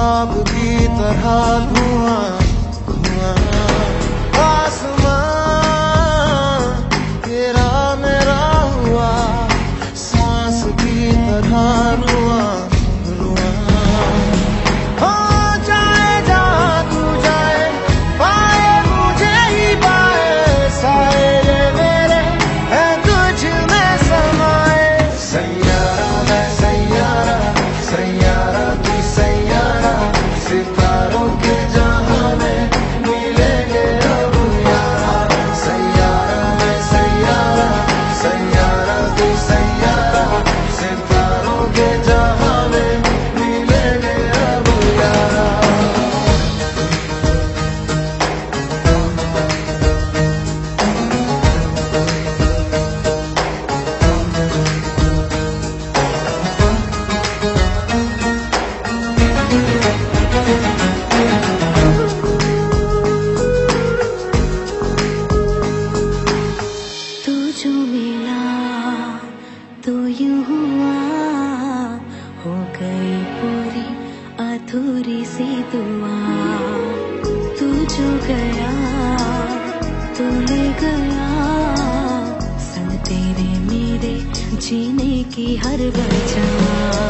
ख्वाब की तरह धुआं धुआं आसमान गई पूरी अधूरी सी दुआ। तू जो गया, तू ले गया। संग तेरे मेरे जीने की हर वजह।